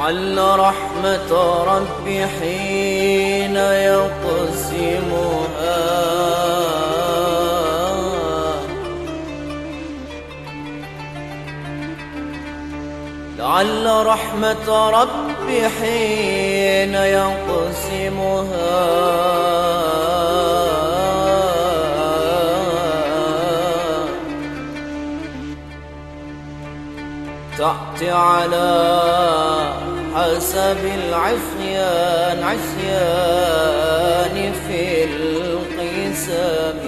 لعل رحمة ربي حين يقسمها. لعل رحمة ربي حين يقسمها. تأتي على حسب العصيان عصيان في القسم.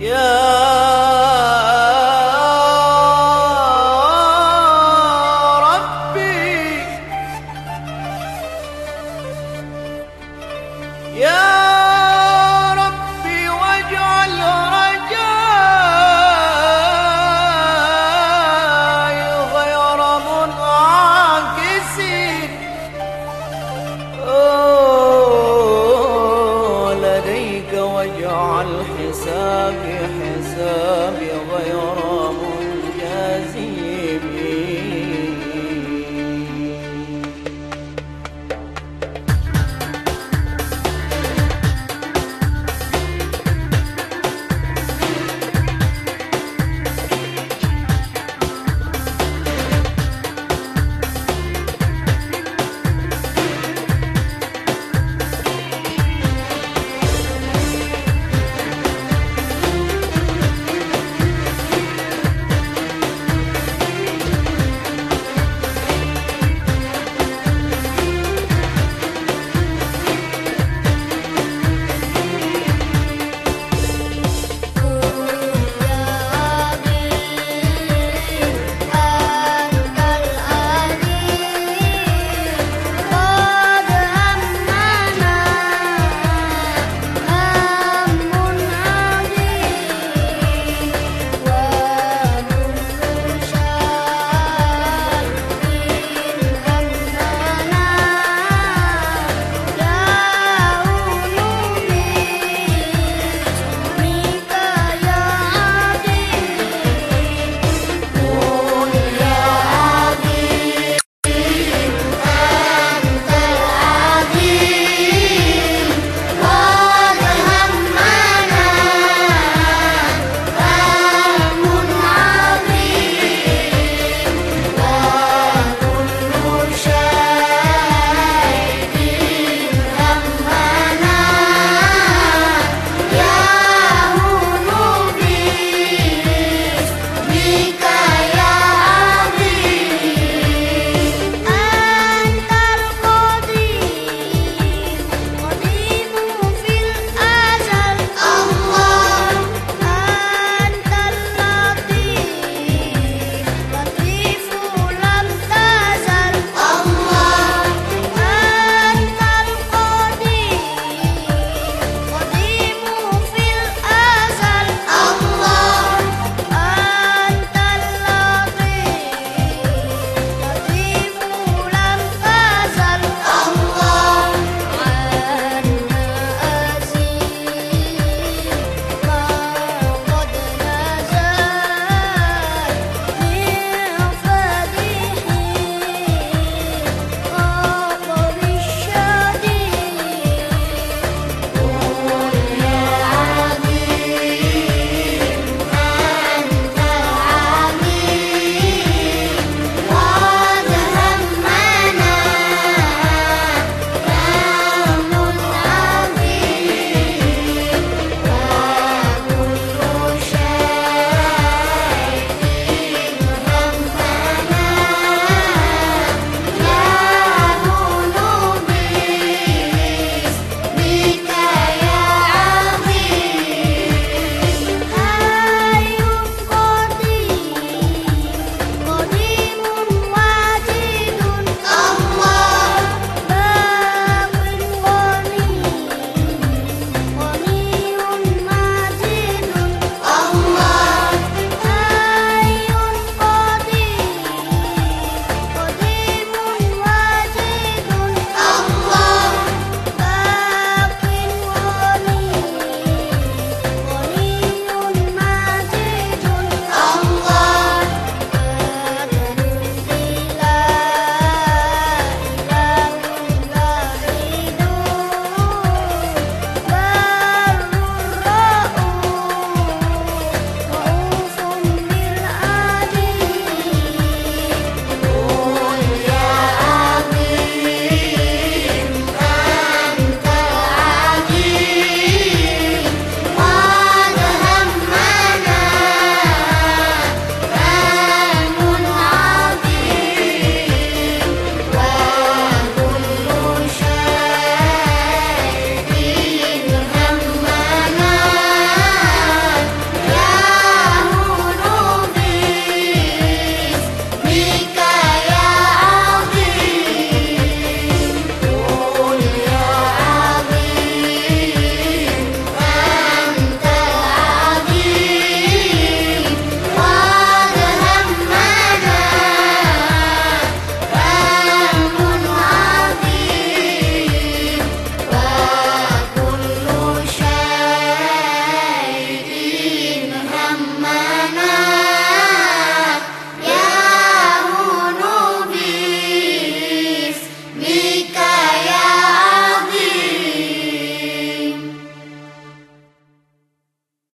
يا ربي يا